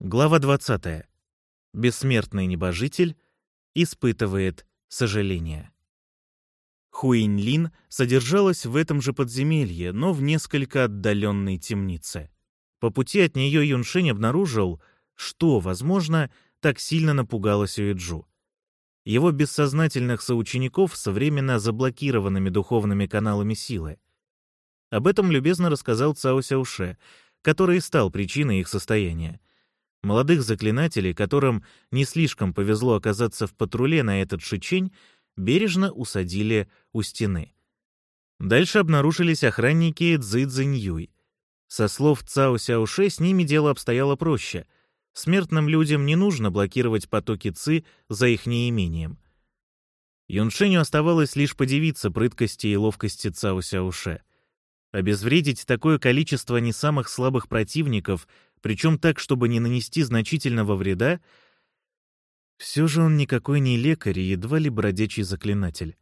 Глава 20. Бессмертный небожитель испытывает сожаление. Хуинлин содержалась в этом же подземелье, но в несколько отдаленной темнице. По пути от нее Юншень обнаружил, что, возможно, так сильно напугало Сюэджу. Его бессознательных соучеников со временно заблокированными духовными каналами силы. Об этом любезно рассказал Цао Сяуше, который стал причиной их состояния. Молодых заклинателей, которым не слишком повезло оказаться в патруле на этот шичень, бережно усадили у стены. Дальше обнаружились охранники Цзы Цзиньюй. Со слов Цао Сяоше с ними дело обстояло проще. Смертным людям не нужно блокировать потоки Ци за их неимением. Юншеню оставалось лишь подивиться прыткости и ловкости Цао Сяоше. Обезвредить такое количество не самых слабых противников — причем так, чтобы не нанести значительного вреда, все же он никакой не лекарь и едва ли бродячий заклинатель.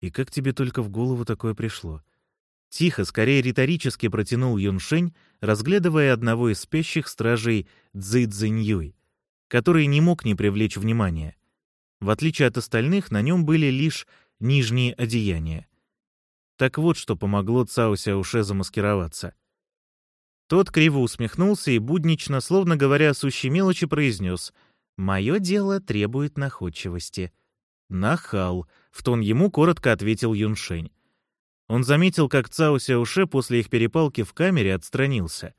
И как тебе только в голову такое пришло? Тихо, скорее риторически протянул Юншень, разглядывая одного из спящих стражей Цзи Цзиньюй, который не мог не привлечь внимания. В отличие от остальных, на нем были лишь нижние одеяния. Так вот, что помогло Цао Сяуше замаскироваться — тот криво усмехнулся и буднично, словно говоря о сущей мелочи, произнес «Мое дело требует находчивости». «Нахал», — в тон ему коротко ответил Юншень. Он заметил, как Цао Сяуше после их перепалки в камере отстранился.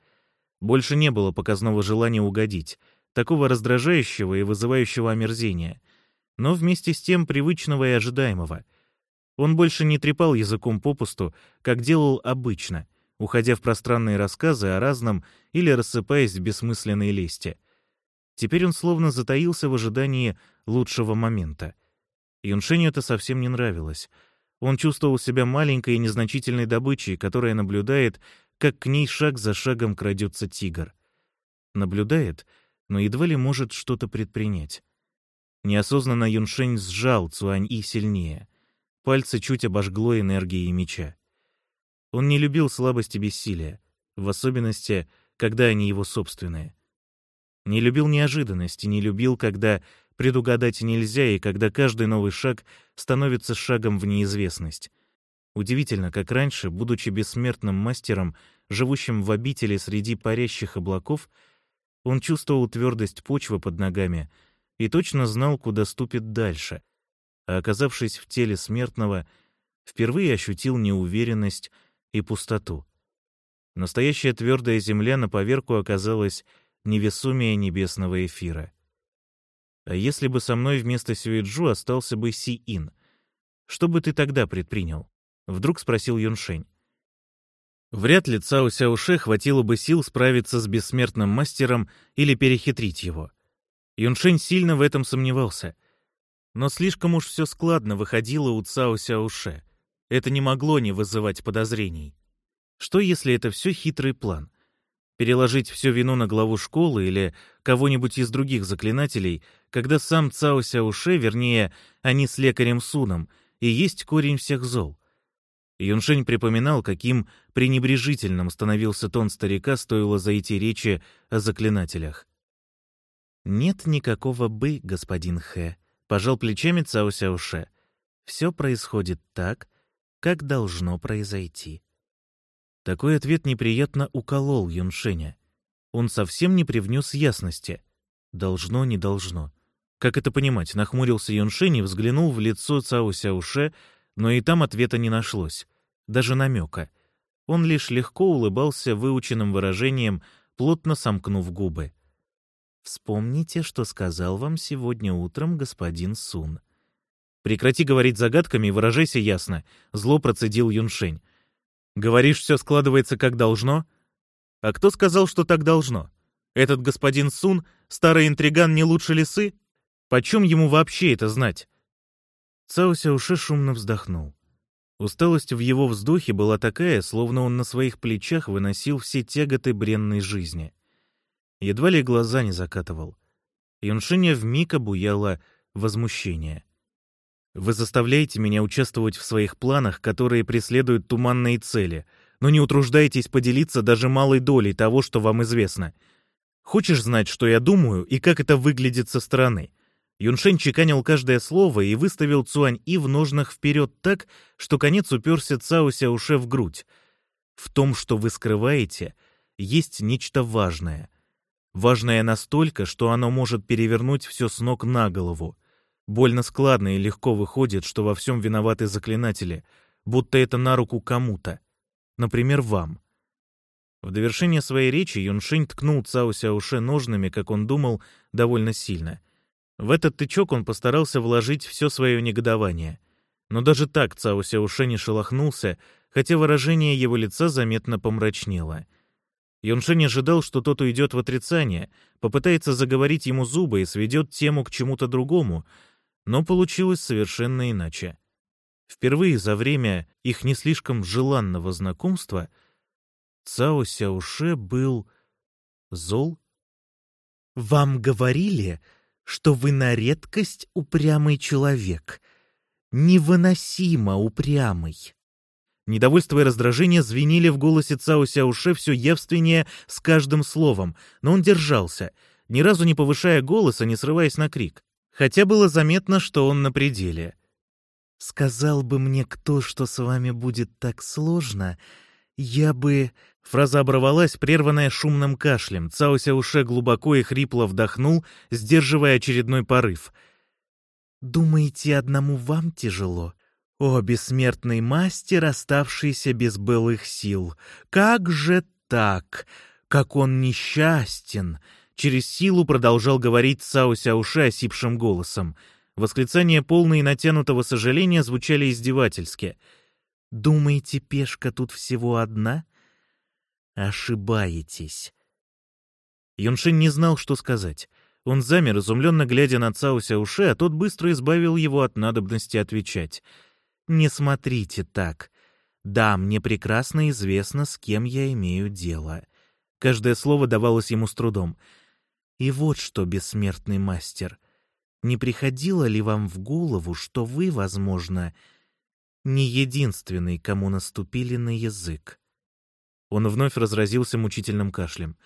Больше не было показного желания угодить, такого раздражающего и вызывающего омерзения, но вместе с тем привычного и ожидаемого. Он больше не трепал языком попусту, как делал обычно — уходя в пространные рассказы о разном или рассыпаясь в бессмысленной лести. Теперь он словно затаился в ожидании лучшего момента. Юншеню это совсем не нравилось. Он чувствовал себя маленькой и незначительной добычей, которая наблюдает, как к ней шаг за шагом крадется тигр. Наблюдает, но едва ли может что-то предпринять. Неосознанно Юншень сжал Цуань-И сильнее. Пальцы чуть обожгло энергией меча. Он не любил слабости бессилия, в особенности, когда они его собственные. Не любил неожиданности, не любил, когда предугадать нельзя и когда каждый новый шаг становится шагом в неизвестность. Удивительно, как раньше, будучи бессмертным мастером, живущим в обители среди парящих облаков, он чувствовал твердость почвы под ногами и точно знал, куда ступит дальше, а оказавшись в теле смертного, впервые ощутил неуверенность и пустоту. Настоящая твердая земля на поверку оказалась невесомее небесного эфира. А если бы со мной вместо Сюэджу остался бы Си-Ин, что бы ты тогда предпринял? Вдруг спросил Юншень. Вряд ли Цао Сяоше хватило бы сил справиться с бессмертным мастером или перехитрить его. Юншень сильно в этом сомневался. Но слишком уж все складно выходило у Цао Сяоше. Это не могло не вызывать подозрений. Что, если это все хитрый план? Переложить всю вину на главу школы или кого-нибудь из других заклинателей, когда сам Цао Сяуше, вернее, они с лекарем Суном, и есть корень всех зол? Юншень припоминал, каким пренебрежительным становился тон старика, стоило зайти речи о заклинателях. «Нет никакого «бы», господин Хэ», — пожал плечами Цао Сяуше. «Все происходит так, как должно произойти. Такой ответ неприятно уколол Юншеня. Он совсем не привнес ясности. Должно, не должно. Как это понимать? Нахмурился Юншень и взглянул в лицо Цао Сяуше, но и там ответа не нашлось. Даже намека. Он лишь легко улыбался выученным выражением, плотно сомкнув губы. «Вспомните, что сказал вам сегодня утром господин Сун. Прекрати говорить загадками и выражайся ясно. Зло процедил Юншень. Говоришь, все складывается как должно? А кто сказал, что так должно? Этот господин Сун, старый интриган, не лучше лисы? Почем ему вообще это знать? Цао Сяуше шумно вздохнул. Усталость в его вздохе была такая, словно он на своих плечах выносил все тяготы бренной жизни. Едва ли глаза не закатывал. Юншиня вмиг обуяло возмущение. Вы заставляете меня участвовать в своих планах, которые преследуют туманные цели, но не утруждаетесь поделиться даже малой долей того, что вам известно. Хочешь знать, что я думаю и как это выглядит со стороны?» Юншень чеканил каждое слово и выставил Цуань-И в ножнах вперед так, что конец уперся Цао Сяуше в грудь. «В том, что вы скрываете, есть нечто важное. Важное настолько, что оно может перевернуть все с ног на голову. Больно складно и легко выходит, что во всем виноваты заклинатели, будто это на руку кому-то. Например, вам». В довершение своей речи Юншень ткнул Цао Сяуше ножными, как он думал, довольно сильно — в этот тычок он постарался вложить все свое негодование. Но даже так Цао Сяуше не шелохнулся, хотя выражение его лица заметно помрачнело. Юншень ожидал, что тот уйдет в отрицание, попытается заговорить ему зубы и сведет тему к чему-то другому, но получилось совершенно иначе. Впервые за время их не слишком желанного знакомства Цао Сяуше был зол. «Вам говорили, что вы на редкость упрямый человек. Невыносимо упрямый. Недовольство и раздражение звенели в голосе Цао Сяуше все явственнее с каждым словом, но он держался, ни разу не повышая голоса, не срываясь на крик. Хотя было заметно, что он на пределе. «Сказал бы мне кто, что с вами будет так сложно, я бы...» Фраза оборвалась, прерванная шумным кашлем. Цаося уше глубоко и хрипло вдохнул, сдерживая очередной порыв. «Думаете, одному вам тяжело? О, бессмертный мастер, оставшийся без былых сил! Как же так? Как он несчастен!» Через силу продолжал говорить Цао Сяуше осипшим голосом. Восклицания, полные натянутого сожаления, звучали издевательски. «Думаете, пешка тут всего одна?» Ошибаетесь. Юншин не знал, что сказать. Он замер, изумленно глядя на Цао Сяуше, а тот быстро избавил его от надобности отвечать. «Не смотрите так. Да, мне прекрасно известно, с кем я имею дело». Каждое слово давалось ему с трудом. «И вот что, бессмертный мастер, не приходило ли вам в голову, что вы, возможно, не единственный, кому наступили на язык? Он вновь разразился мучительным кашлем.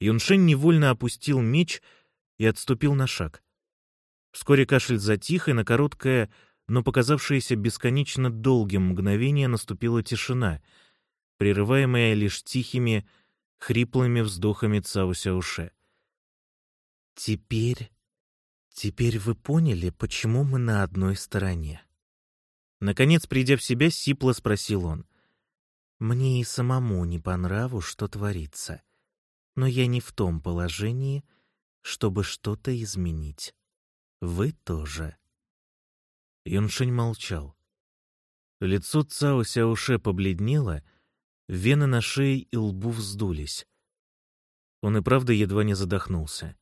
Юншень невольно опустил меч и отступил на шаг. Вскоре кашель затих, и на короткое, но показавшееся бесконечно долгим мгновение наступила тишина, прерываемая лишь тихими, хриплыми вздохами Цао Сяуше. «Теперь... теперь вы поняли, почему мы на одной стороне?» Наконец, придя в себя, сипло спросил он. Мне и самому не по нраву, что творится. Но я не в том положении, чтобы что-то изменить. Вы тоже. Юншень молчал. Лицо Цао Сяуше побледнело, вены на шее и лбу вздулись. Он и правда едва не задохнулся.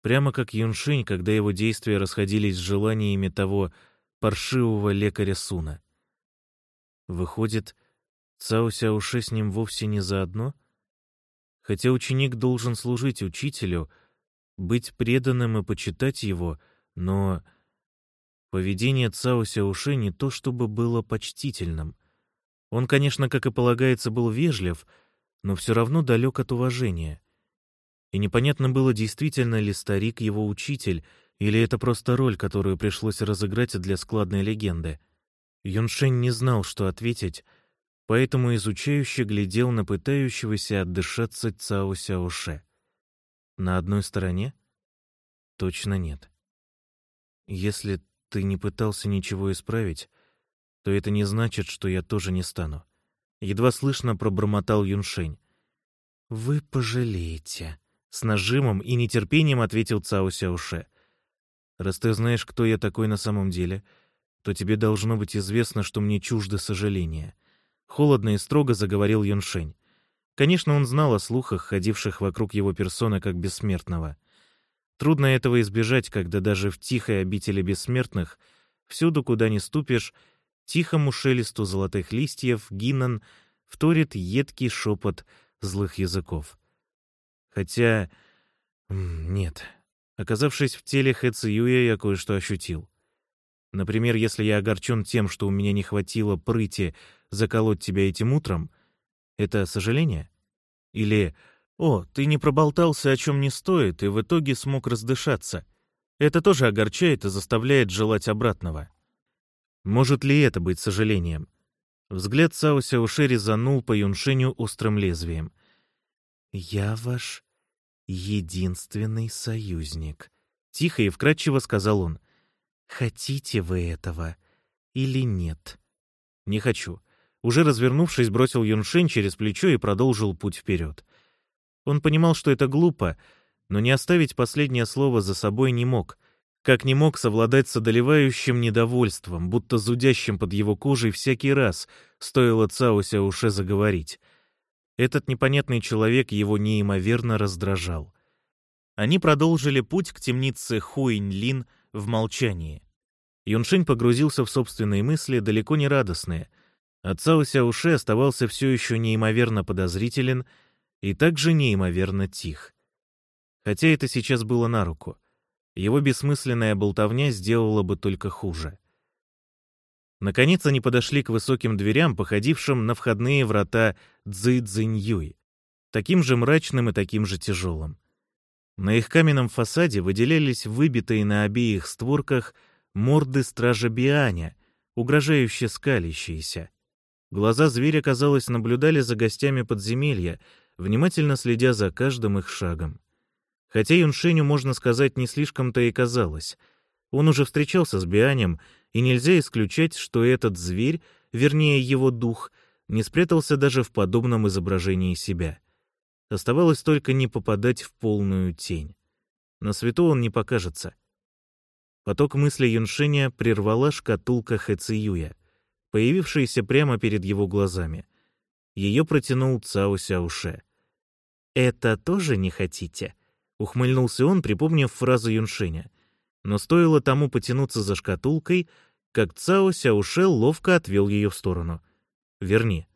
Прямо как Юншень, когда его действия расходились с желаниями того паршивого лекаря Суна. Выходит, Цао Сяуше с ним вовсе не заодно? Хотя ученик должен служить учителю, быть преданным и почитать его, но поведение Цао Сяуше не то чтобы было почтительным. Он, конечно, как и полагается, был вежлив, но все равно далек от уважения. И непонятно было, действительно ли старик его учитель, или это просто роль, которую пришлось разыграть для складной легенды. Юншень не знал, что ответить, поэтому изучающе глядел на пытающегося отдышаться Цао Сяоше. На одной стороне? Точно нет. Если ты не пытался ничего исправить, то это не значит, что я тоже не стану. Едва слышно пробормотал Юншень. «Вы пожалеете», — с нажимом и нетерпением ответил Цао Сяоше. «Раз ты знаешь, кто я такой на самом деле, то тебе должно быть известно, что мне чуждо сожаление. Холодно и строго заговорил Юншень. Конечно, он знал о слухах, ходивших вокруг его персоны как бессмертного. Трудно этого избежать, когда даже в тихой обители бессмертных, всюду, куда ни ступишь, тихому шелесту золотых листьев Гиннан вторит едкий шепот злых языков. Хотя... Нет. Оказавшись в теле Хэ Циюя, я кое-что ощутил. Например, если я огорчен тем, что у меня не хватило прыти заколоть тебя этим утром, это сожаление? Или О, ты не проболтался, о чем не стоит, и в итоге смог раздышаться. Это тоже огорчает и заставляет желать обратного. Может ли это быть сожалением? Взгляд Сауся Уши резанул по Юншеню острым лезвием. «Я ваш единственный союзник», — тихо и вкратчиво сказал он. «Хотите вы этого или нет?» «Не хочу». Уже развернувшись, бросил Юншень через плечо и продолжил путь вперед. Он понимал, что это глупо, но не оставить последнее слово за собой не мог, как не мог совладать с одолевающим недовольством, будто зудящим под его кожей всякий раз, стоило Цауся уше заговорить. Этот непонятный человек его неимоверно раздражал. Они продолжили путь к темнице Хуинь-Лин в молчании. Юншень погрузился в собственные мысли, далеко не радостные. А Цао Сяуше оставался все еще неимоверно подозрителен и также неимоверно тих. Хотя это сейчас было на руку. Его бессмысленная болтовня сделала бы только хуже. Наконец они подошли к высоким дверям, походившим на входные врата Цзы Цзиньюй, таким же мрачным и таким же тяжелым. На их каменном фасаде выделялись выбитые на обеих створках морды стража Бианя, угрожающе скалящиеся. Глаза зверя, казалось, наблюдали за гостями подземелья, внимательно следя за каждым их шагом. Хотя Юншеню, можно сказать, не слишком-то и казалось. Он уже встречался с Бианем и нельзя исключать, что этот зверь, вернее его дух, не спрятался даже в подобном изображении себя. Оставалось только не попадать в полную тень. На свету он не покажется. Поток мысли Юншиня прервала шкатулка Хэциюя, появившаяся прямо перед его глазами. Ее протянул Цао Сяуше. «Это тоже не хотите?» — ухмыльнулся он, припомнив фразу Юншиня но стоило тому потянуться за шкатулкой, как Цао Сяуше ловко отвел ее в сторону. «Верни».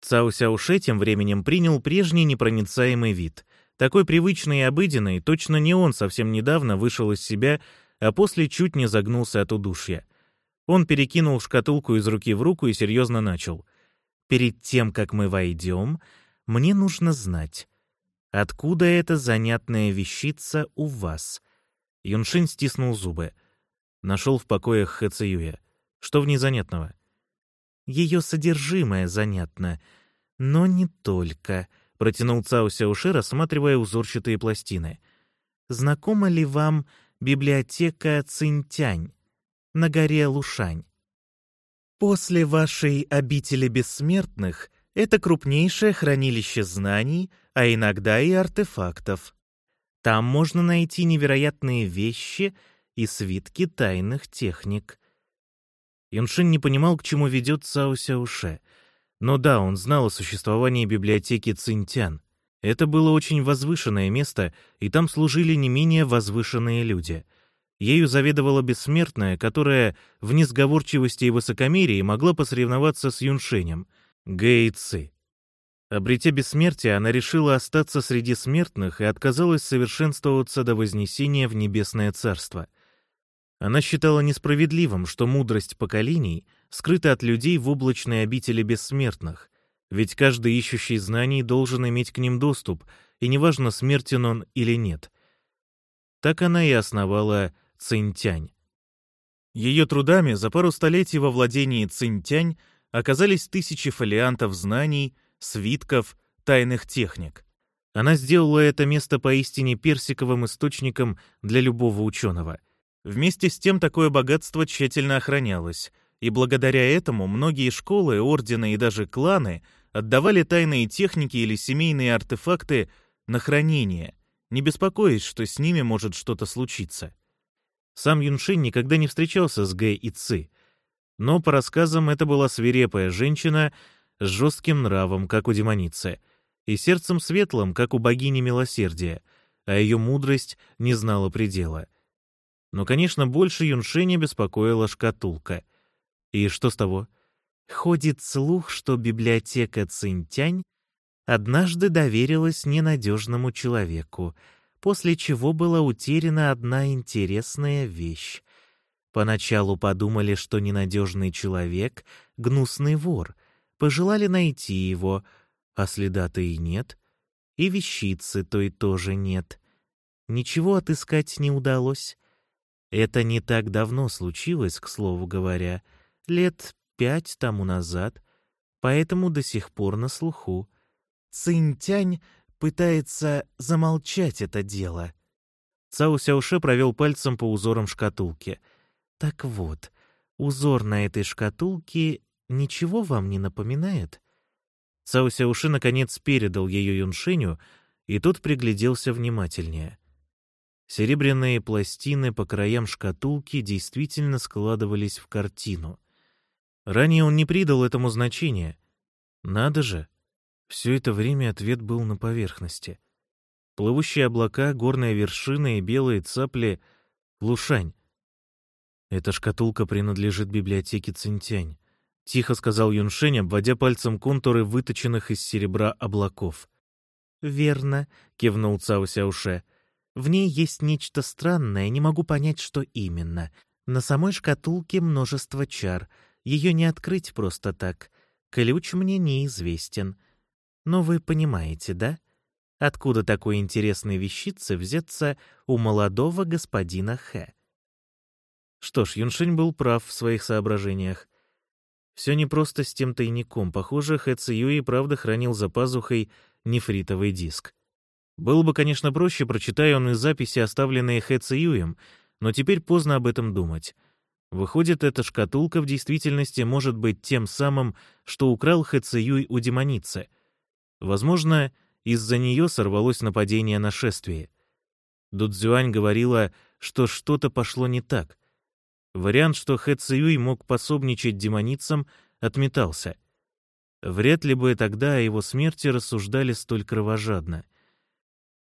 Цао Сяуше тем временем принял прежний непроницаемый вид. Такой привычный и обыденный, точно не он совсем недавно вышел из себя, а после чуть не загнулся от удушья. Он перекинул шкатулку из руки в руку и серьезно начал. «Перед тем, как мы войдем, мне нужно знать, откуда эта занятная вещица у вас?» Юншин стиснул зубы. Нашел в покоях Хэцеюя. Что в ней занятного? Ее содержимое занятно, но не только, протянул Цао Сяуши, рассматривая узорчатые пластины. Знакома ли вам библиотека Цинтянь на горе Лушань? После вашей обители бессмертных это крупнейшее хранилище знаний, а иногда и артефактов. Там можно найти невероятные вещи и свитки тайных техник. Юншин не понимал, к чему ведет Цао Сяуше. Но да, он знал о существовании библиотеки Цинтян. Это было очень возвышенное место, и там служили не менее возвышенные люди. Ею заведовала бессмертная, которая в несговорчивости и высокомерии могла посоревноваться с Юншенем, Гэй Ци. Обретя бессмертие, она решила остаться среди смертных и отказалась совершенствоваться до вознесения в небесное царство. Она считала несправедливым, что мудрость поколений скрыта от людей в облачной обители бессмертных, ведь каждый ищущий знаний должен иметь к ним доступ, и неважно, смертен он или нет. Так она и основала Цинтянь. Ее трудами за пару столетий во владении Цинтянь оказались тысячи фолиантов знаний — свитков, тайных техник. Она сделала это место поистине персиковым источником для любого ученого. Вместе с тем такое богатство тщательно охранялось, и благодаря этому многие школы, ордены и даже кланы отдавали тайные техники или семейные артефакты на хранение, не беспокоясь, что с ними может что-то случиться. Сам Юншин никогда не встречался с Гэ и Ци, но, по рассказам, это была свирепая женщина — с жестким нравом, как у демоницы, и сердцем светлым, как у богини милосердия, а ее мудрость не знала предела. Но, конечно, больше Юншеня беспокоила шкатулка. И что с того? Ходит слух, что библиотека Цинтянь однажды доверилась ненадежному человеку, после чего была утеряна одна интересная вещь. Поначалу подумали, что ненадежный человек — гнусный вор — пожелали найти его, а следа-то и нет. И вещицы той тоже нет. Ничего отыскать не удалось. Это не так давно случилось, к слову говоря, лет пять тому назад, поэтому до сих пор на слуху. Цинтянь пытается замолчать это дело. Цао Сяуше провел пальцем по узорам шкатулки. Так вот, узор на этой шкатулке ничего вам не напоминает? Цао Сяуши наконец передал ее Юншеню, и тот пригляделся внимательнее. Серебряные пластины по краям шкатулки действительно складывались в картину. Ранее он не придал этому значения. Надо же! Все это время ответ был на поверхности. Плывущие облака, горные вершины и белые цапли — Лушань. Эта шкатулка принадлежит библиотеке Цинтянь. Тихо сказал Юншень, обводя пальцем контуры выточенных из серебра облаков. «Верно», — кивнул Цао Сяуше. «В ней есть нечто странное, не могу понять, что именно. На самой шкатулке множество чар. Ее не открыть просто так. Ключ мне неизвестен. Но вы понимаете, да? Откуда такой интересной вещицы взяться у молодого господина Хэ?» Что ж, Юншень был прав в своих соображениях. Все не просто с тем тайником. Похоже, Хэ Циюи правда хранил за пазухой нефритовый диск. Было бы, конечно, проще, прочитая он и записи, оставленные Хэ Циюем, но теперь поздно об этом думать. Выходит, эта шкатулка в действительности может быть тем самым, что украл Хэ Циюй у демоницы. Возможно, из-за нее сорвалось нападение на шествие. Дудзюань говорила, что что-то пошло не так — Вариант, что Хэ Циюй мог пособничать демоницам, отметался. Вряд ли бы тогда о его смерти рассуждали столь кровожадно.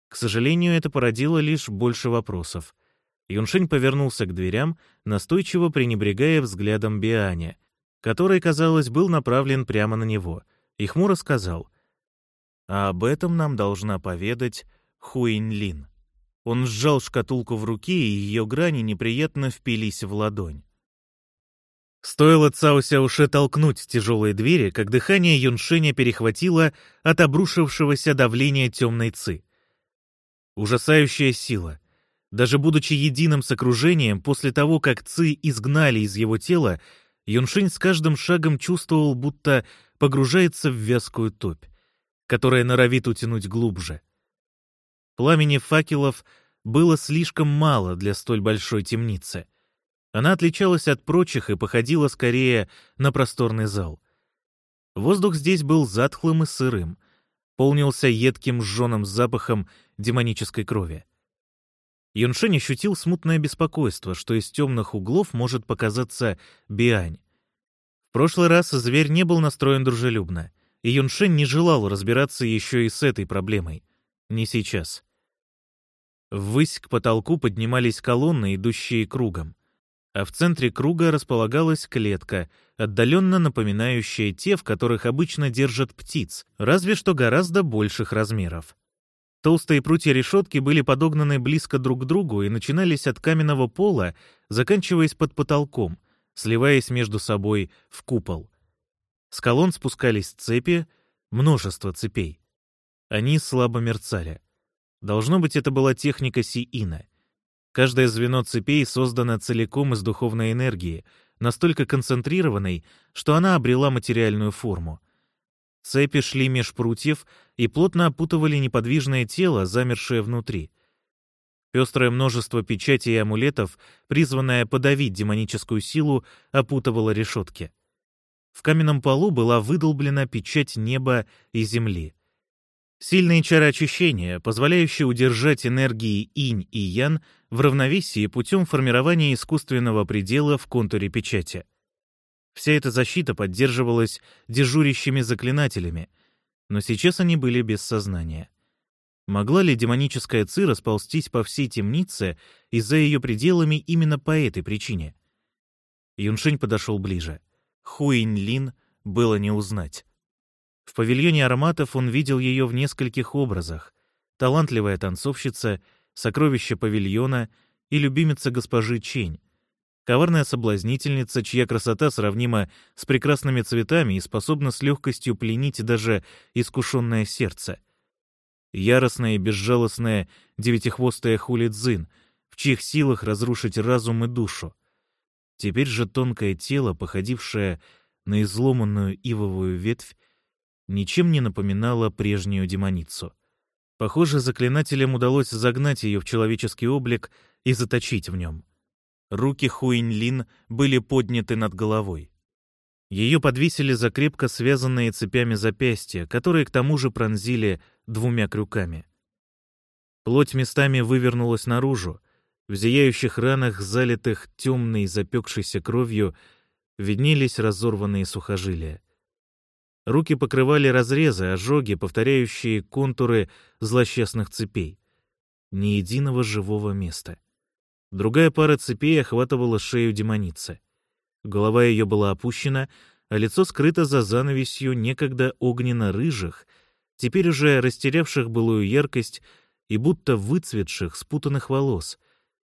К сожалению, это породило лишь больше вопросов. Юншень повернулся к дверям, настойчиво пренебрегая взглядом Бианя, который, казалось, был направлен прямо на него, и хмуро сказал, «А об этом нам должна поведать Хуинь Лин». Он сжал шкатулку в руке, и ее грани неприятно впились в ладонь. Стоило Цао Сяуше толкнуть тяжелые двери, как дыхание Юншеня перехватило от обрушившегося давления темной ци. Ужасающая сила. Даже будучи единым с окружением, после того, как ци изгнали из его тела, Юншень с каждым шагом чувствовал, будто погружается в вязкую топь, которая норовит утянуть глубже. Пламени факелов было слишком мало для столь большой темницы. Она отличалась от прочих и походила скорее на просторный зал. Воздух здесь был затхлым и сырым, полнился едким жженым запахом демонической крови. Юншень ощутил смутное беспокойство, что из темных углов может показаться Биань. В прошлый раз зверь не был настроен дружелюбно, и Юншень не желал разбираться еще и с этой проблемой. Не сейчас. Ввысь к потолку поднимались колонны, идущие кругом. А в центре круга располагалась клетка, отдаленно напоминающая те, в которых обычно держат птиц, разве что гораздо больших размеров. Толстые прутья решетки были подогнаны близко друг к другу и начинались от каменного пола, заканчиваясь под потолком, сливаясь между собой в купол. С колонн спускались цепи, множество цепей. Они слабо мерцали. Должно быть, это была техника Сиина. Каждое звено цепей создано целиком из духовной энергии, настолько концентрированной, что она обрела материальную форму. Цепи шли меж прутьев и плотно опутывали неподвижное тело, замершее внутри. Пестрое множество печатей и амулетов, призванное подавить демоническую силу, опутывало решетки. В каменном полу была выдолблена печать неба и земли. Сильные чары очищения, позволяющие удержать энергии инь и ян в равновесии путем формирования искусственного предела в контуре печати. Вся эта защита поддерживалась дежурящими заклинателями, но сейчас они были без сознания. Могла ли демоническая ци расползтись по всей темнице и за ее пределами именно по этой причине? Юншень подошел ближе. Хуинь Лин было не узнать. В павильоне ароматов он видел ее в нескольких образах. Талантливая танцовщица, сокровище павильона и любимица госпожи Чень. Коварная соблазнительница, чья красота сравнима с прекрасными цветами и способна с легкостью пленить даже искушенное сердце. Яростная и безжалостная девятихвостая хулидзин, в чьих силах разрушить разум и душу. Теперь же тонкое тело, походившее на изломанную ивовую ветвь, ничем не напоминало прежнюю демоницу. Похоже, заклинателям удалось загнать ее в человеческий облик и заточить в нем. Руки Хуинь-Лин были подняты над головой. Ее подвесили за крепко связанные цепями запястья, которые к тому же пронзили двумя крюками. Плоть местами вывернулась наружу. В зияющих ранах, залитых темной запекшейся кровью, виднелись разорванные сухожилия. Руки покрывали разрезы, ожоги, повторяющие контуры злосчастных цепей. Ни единого живого места. Другая пара цепей охватывала шею демоницы. Голова ее была опущена, а лицо скрыто за занавесью некогда огненно-рыжих, теперь уже растерявших былую яркость и будто выцветших, спутанных волос,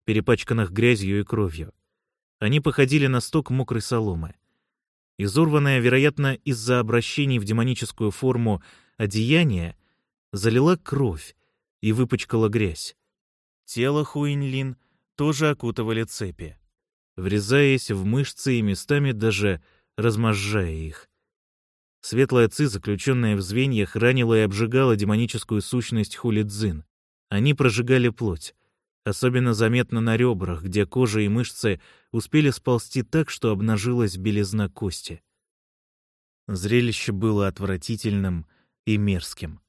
перепачканных грязью и кровью. Они походили на сток мокрой соломы. Изорванное, вероятно, из-за обращений в демоническую форму одеяние, залила кровь и выпачкала грязь. Тело Хуинлин тоже окутывали цепи врезаясь в мышцы и местами даже разможжая их. Светлая ци, заключенная в звеньях, ранила и обжигала демоническую сущность хулидзин. Они прожигали плоть. Особенно заметно на ребрах, где кожа и мышцы успели сползти так, что обнажилась белизна кости. Зрелище было отвратительным и мерзким.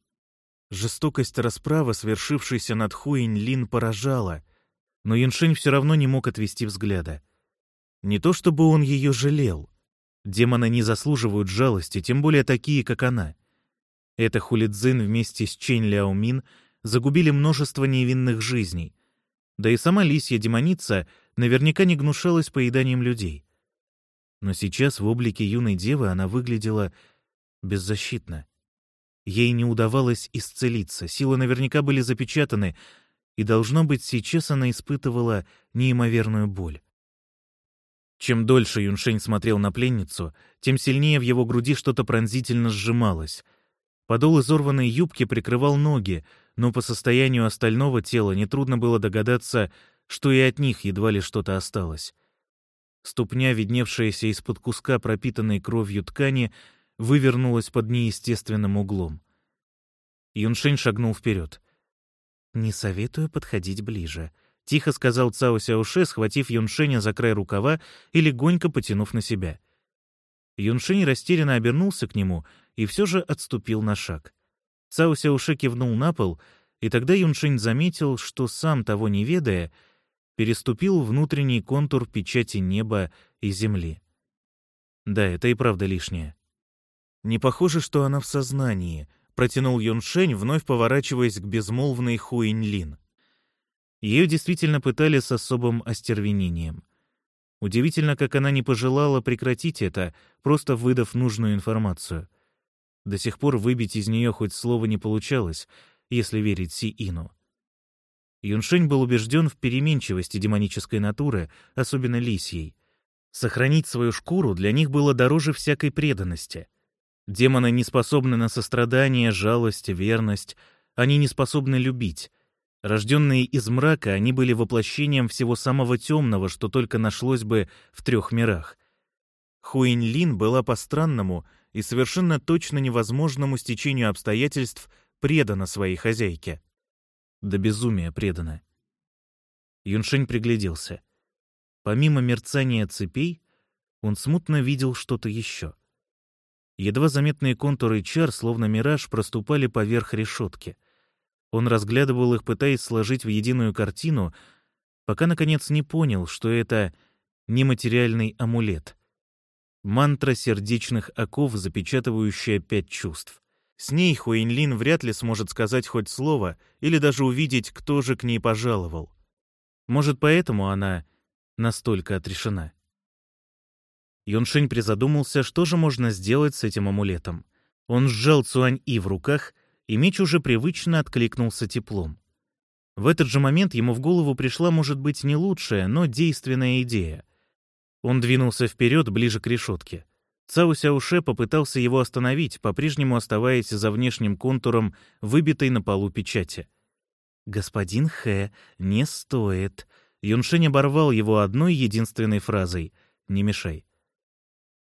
Жестокость расправы, свершившейся над Хуинь Лин, поражала, но Юншень все равно не мог отвести взгляда. Не то чтобы он ее жалел. Демоны не заслуживают жалости, тем более такие, как она. Эта Хулидзин вместе с Чэнь Ляомин загубили множество невинных жизней. Да и сама лисья демоница наверняка не гнушалась поеданием людей. Но сейчас в облике юной девы она выглядела беззащитно. Ей не удавалось исцелиться, силы наверняка были запечатаны, и, должно быть, сейчас она испытывала неимоверную боль. Чем дольше Юншень смотрел на пленницу, тем сильнее в его груди что-то пронзительно сжималось. Подол изорванной юбки прикрывал ноги, но по состоянию остального тела нетрудно было догадаться, что и от них едва ли что-то осталось. Ступня, видневшаяся из-под куска пропитанной кровью ткани, вывернулась под неестественным углом. Юншень шагнул вперед. «Не советую подходить ближе», — тихо сказал Цао Сяоше, схватив Юншеня за край рукава и легонько потянув на себя. Юншень растерянно обернулся к нему и все же отступил на шаг. Цао Сяоше кивнул на пол, и тогда Юншень заметил, что сам того не ведая, переступил внутренний контур печати неба и земли. Да, это и правда лишнее. Не похоже, что она в сознании, протянул Юншень, вновь поворачиваясь к безмолвной Хуинлин. Ее действительно пытали с особым остервенением. Удивительно, как она не пожелала прекратить это, просто выдав нужную информацию. До сих пор выбить из нее хоть слово не получалось, если верить Си-Ину. Юншень был убежден в переменчивости демонической натуры, особенно лисьей. Сохранить свою шкуру для них было дороже всякой преданности. Демоны не способны на сострадание, жалость, верность. Они не способны любить. Рожденные из мрака, они были воплощением всего самого темного, что только нашлось бы в трех мирах. Хуинь-Лин была по-странному и совершенно точно невозможному стечению обстоятельств предана своей хозяйке. До безумия предана. Юншень пригляделся. Помимо мерцания цепей, он смутно видел что-то еще. Едва заметные контуры чар, словно мираж, проступали поверх решетки — он разглядывал их, пытаясь сложить в единую картину, пока, наконец, не понял, что это нематериальный амулет. Мантра сердечных оков, запечатывающая пять чувств. С ней Хуэнлин вряд ли сможет сказать хоть слово или даже увидеть, кто же к ней пожаловал. Может, поэтому она настолько отрешена. Юншень призадумался, что же можно сделать с этим амулетом. Он сжал Цуань-И в руках и меч уже привычно откликнулся теплом. В этот же момент ему в голову пришла, может быть, не лучшая, но действенная идея. Он двинулся вперед, ближе к решетке. Цао Сяуше попытался его остановить, по-прежнему оставаясь за внешним контуром выбитой на полу печати. «Господин Хэ, не стоит». Юншень оборвал его одной единственной фразой «Не мешай».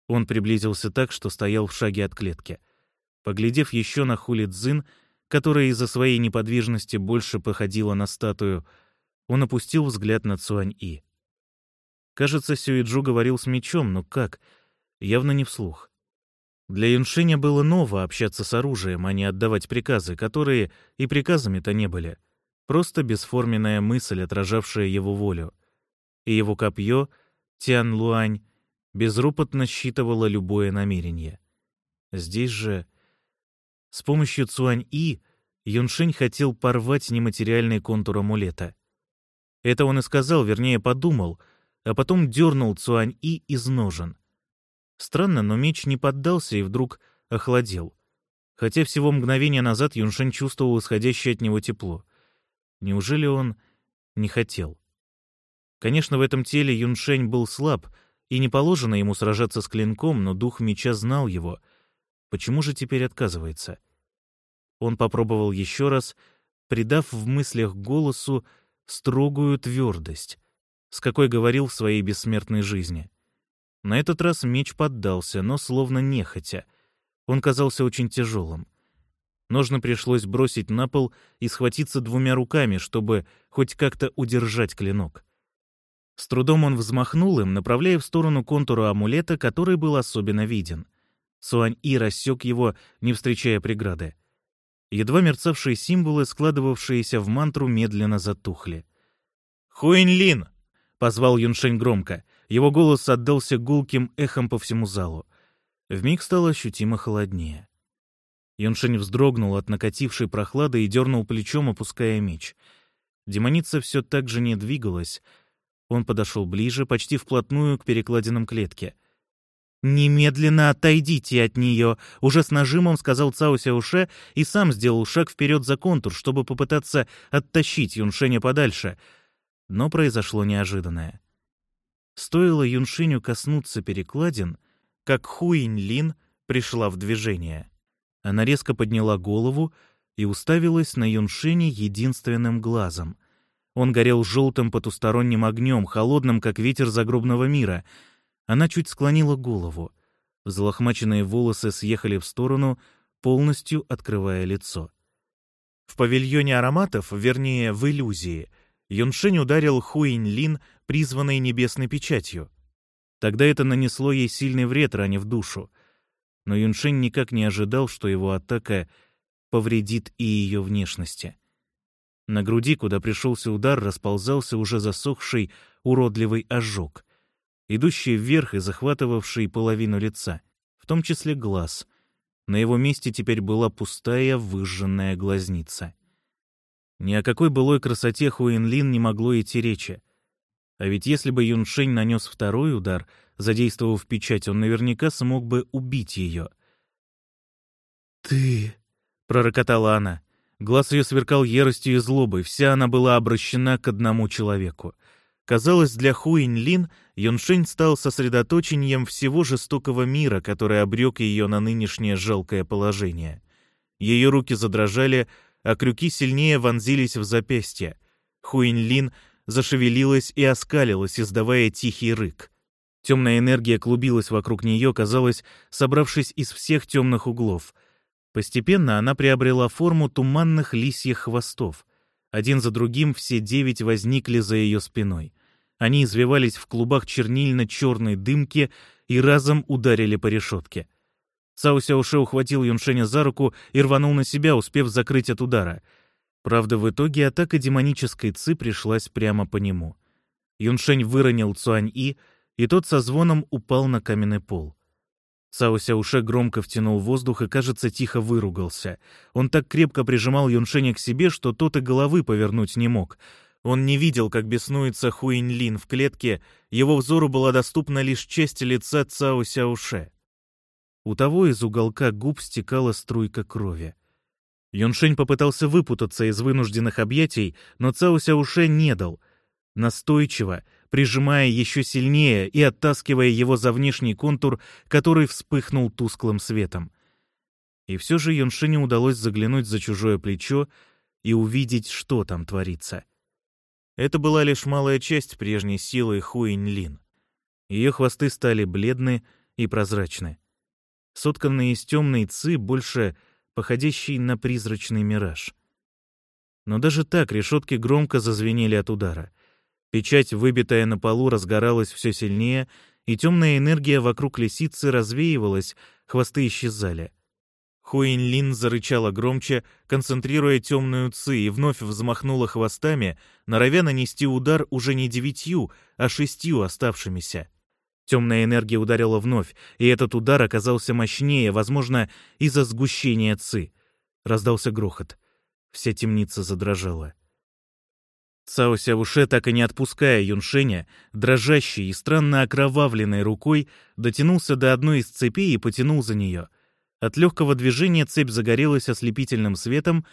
Он приблизился так, что стоял в шаге от клетки. Поглядев еще на Хули Цзин, которая из-за своей неподвижности больше походила на статую, он опустил взгляд на Цуань-И. Кажется, Сюиджу говорил с мечом, но как? Явно не вслух. Для Юншиня было ново общаться с оружием, а не отдавать приказы, которые и приказами-то не были. Просто бесформенная мысль, отражавшая его волю. И его копье, Тян Луань, безропотно считывало любое намерение. Здесь же... С помощью Цуань-И Юншень хотел порвать нематериальный контур амулета. Это он и сказал, вернее, подумал, а потом дернул Цуань-И из ножен. Странно, но меч не поддался и вдруг охладел. Хотя всего мгновение назад Юншень чувствовал исходящее от него тепло. Неужели он не хотел? Конечно, в этом теле Юншень был слаб, и не положено ему сражаться с клинком, но дух меча знал его. Почему же теперь отказывается? Он попробовал еще раз, придав в мыслях голосу строгую твердость, с какой говорил в своей бессмертной жизни. На этот раз меч поддался, но словно нехотя. Он казался очень тяжелым. Ножны пришлось бросить на пол и схватиться двумя руками, чтобы хоть как-то удержать клинок. С трудом он взмахнул им, направляя в сторону контура амулета, который был особенно виден. Суань-И рассек его, не встречая преграды. Едва мерцавшие символы, складывавшиеся в мантру, медленно затухли. «Хуэнь-Лин!» — позвал Юншень громко. Его голос отдался гулким эхом по всему залу. Вмиг стало ощутимо холоднее. Юншень вздрогнул от накатившей прохлады и дернул плечом, опуская меч. Демоница все так же не двигалась. Он подошел ближе, почти вплотную к перекладинам клетки. «Немедленно отойдите от нее!» — уже с нажимом сказал Цао Сяуше и сам сделал шаг вперед за контур, чтобы попытаться оттащить Юншеня подальше. Но произошло неожиданное. Стоило Юншиню коснуться перекладин, как Хуинь Лин пришла в движение. Она резко подняла голову и уставилась на Юншине единственным глазом. Он горел желтым потусторонним огнем, холодным, как ветер загробного мира — она чуть склонила голову. Взлохмаченные волосы съехали в сторону, полностью открывая лицо. В павильоне ароматов, вернее, в иллюзии, Юншень ударил Хуинь Лин, призванной небесной печатью. Тогда это нанесло ей сильный вред, ранив душу. Но Юншень никак не ожидал, что его атака повредит и ее внешности. На груди, куда пришелся удар, расползался уже засохший уродливый ожог идущий вверх и захватывавший половину лица, в том числе глаз. На его месте теперь была пустая выжженная глазница. Ни о какой былой красоте Хуинлин не могло идти речи. А ведь если бы Юншень нанес второй удар, задействовав печать, он наверняка смог бы убить ее. «Ты...» — пророкотала она. Глаз ее сверкал яростью и злобой, вся она была обращена к одному человеку. Казалось, для Хуинь Лин Юншень стал сосредоточением всего жестокого мира, который обрек ее на нынешнее жалкое положение. Ее руки задрожали, а крюки сильнее вонзились в запястье. Хуинь Лин зашевелилась и оскалилась, издавая тихий рык. Темная энергия клубилась вокруг нее, казалось, собравшись из всех темных углов. Постепенно она приобрела форму туманных лисьих хвостов. Один за другим все девять возникли за ее спиной. Они извивались в клубах чернильно-черной дымки и разом ударили по решетке. Цао Сяоше ухватил Юншеня за руку и рванул на себя, успев закрыть от удара. Правда, в итоге атака демонической ци пришлась прямо по нему. Юншень выронил Цуань-И, и тот со звоном упал на каменный пол. Цао Сяуше громко втянул воздух и, кажется, тихо выругался. Он так крепко прижимал Юншеня к себе, что тот и головы повернуть не мог — он не видел, как беснуется Хуинь-Лин в клетке, его взору была доступна лишь часть лица Цао Сяуше. У того из уголка губ стекала струйка крови. Юншень попытался выпутаться из вынужденных объятий, но Цао Сяуше не дал. Настойчиво, прижимая еще сильнее и оттаскивая его за внешний контур, который вспыхнул тусклым светом. И все же Юншине удалось заглянуть за чужое плечо и увидеть, что там творится. Это была лишь малая часть прежней силы Хуинь-Лин. Ее хвосты стали бледны и прозрачны. Сотканные из темной ци, больше походящий на призрачный мираж. Но даже так решетки громко зазвенели от удара. Печать, выбитая на полу, разгоралась все сильнее, и темная энергия вокруг лисицы развеивалась, хвосты исчезали. Хуинлин зарычала громче, концентрируя темную ци, и вновь взмахнула хвостами, норовя нанести удар уже не девятью, а шестью оставшимися. Темная энергия ударила вновь, и этот удар оказался мощнее, возможно, из-за сгущения ци. Раздался грохот. Вся темница задрожала. Цао Сяуше, так и не отпуская Юншеня, дрожащей и странно окровавленной рукой, дотянулся до одной из цепей и потянул за нее. От легкого движения цепь загорелась ослепительным светом,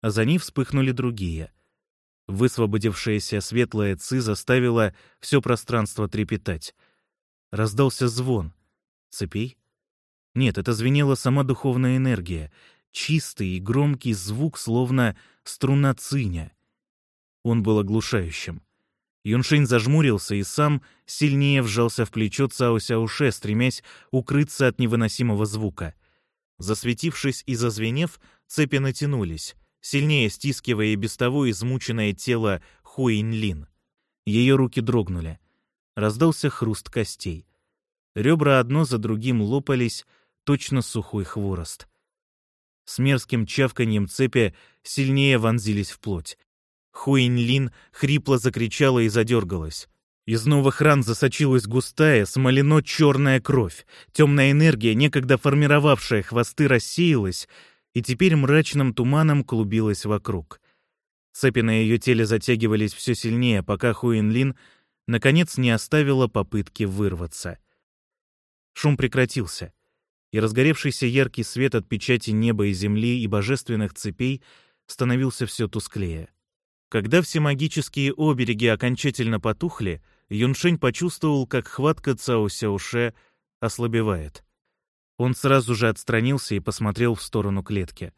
а за ней вспыхнули другие. Высвободившаяся светлая ци заставила все пространство трепетать. Раздался звон. Цепей? Нет, это звенела сама духовная энергия. Чистый и громкий звук, словно струна циня. Он был оглушающим. Юншень зажмурился и сам сильнее вжался в плечо Цао Сяуше, стремясь укрыться от невыносимого звука. Засветившись и зазвенев, цепи натянулись, сильнее стискивая и без того измученное тело Хуинлин. Ее руки дрогнули. Раздался хруст костей. Ребра одно за другим лопались, точно сухой хворост. С мерзким чавканьем цепи сильнее вонзились в плоть. Хуинлин хрипло закричала и задергалась. Из новых ран засочилась густая, смолено-черная кровь. Темная энергия, некогда формировавшая хвосты, рассеялась и теперь мрачным туманом клубилась вокруг. Цепи на ее теле затягивались все сильнее, пока Хуинлин наконец не оставила попытки вырваться. Шум прекратился, и разгоревшийся яркий свет от печати неба и земли и божественных цепей становился все тусклее. Когда все магические обереги окончательно потухли, Юншень почувствовал, как хватка Цао Сяоше ослабевает. Он сразу же отстранился и посмотрел в сторону клетки.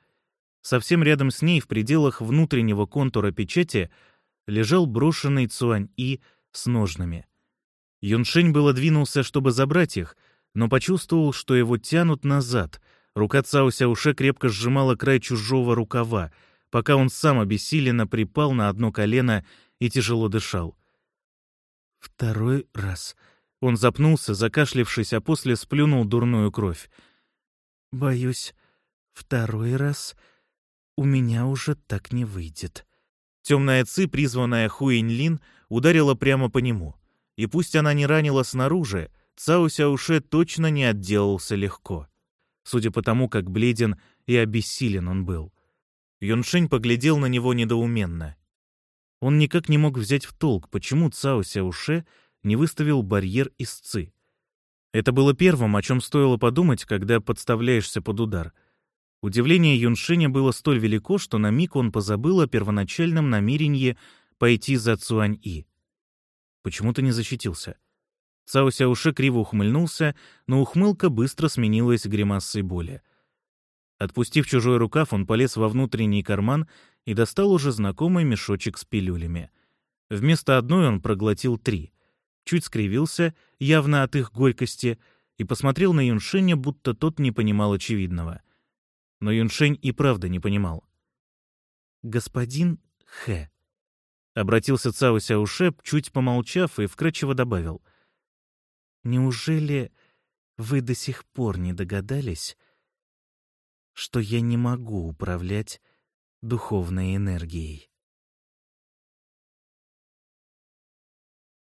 Совсем рядом с ней, в пределах внутреннего контура печати, лежал брошенный Цуань-И с ножными. Юншень было двинулся, чтобы забрать их, но почувствовал, что его тянут назад. Рука Цао Сяуше крепко сжимала край чужого рукава, пока он сам обессиленно припал на одно колено и тяжело дышал. Второй раз. Он запнулся, закашлившись, а после сплюнул дурную кровь. «Боюсь, второй раз у меня уже так не выйдет». Темная ци, призванная Хуинлин, ударила прямо по нему. И пусть она не ранила снаружи, Цао Сяуше точно не отделался легко. Судя по тому, как бледен и обессилен он был. Юншень поглядел на него недоуменно. Он никак не мог взять в толк, почему Цао Сяуше не выставил барьер из ци. Это было первым, о чем стоило подумать, когда подставляешься под удар — Удивление Юншиня было столь велико, что на миг он позабыл о первоначальном намерении пойти за Цуань-И. Почему-то не защитился. Цао Сяуше криво ухмыльнулся, но ухмылка быстро сменилась гримасой боли. Отпустив чужой рукав, он полез во внутренний карман и достал уже знакомый мешочек с пилюлями. Вместо одной он проглотил три. Чуть скривился, явно от их горькости, и посмотрел на Юншиня, будто тот не понимал очевидного но Юншень и правда не понимал. «Господин Хэ», — обратился Цао Сяуше, чуть помолчав, и вкратчиво добавил. «Неужели вы до сих пор не догадались, что я не могу управлять духовной энергией?»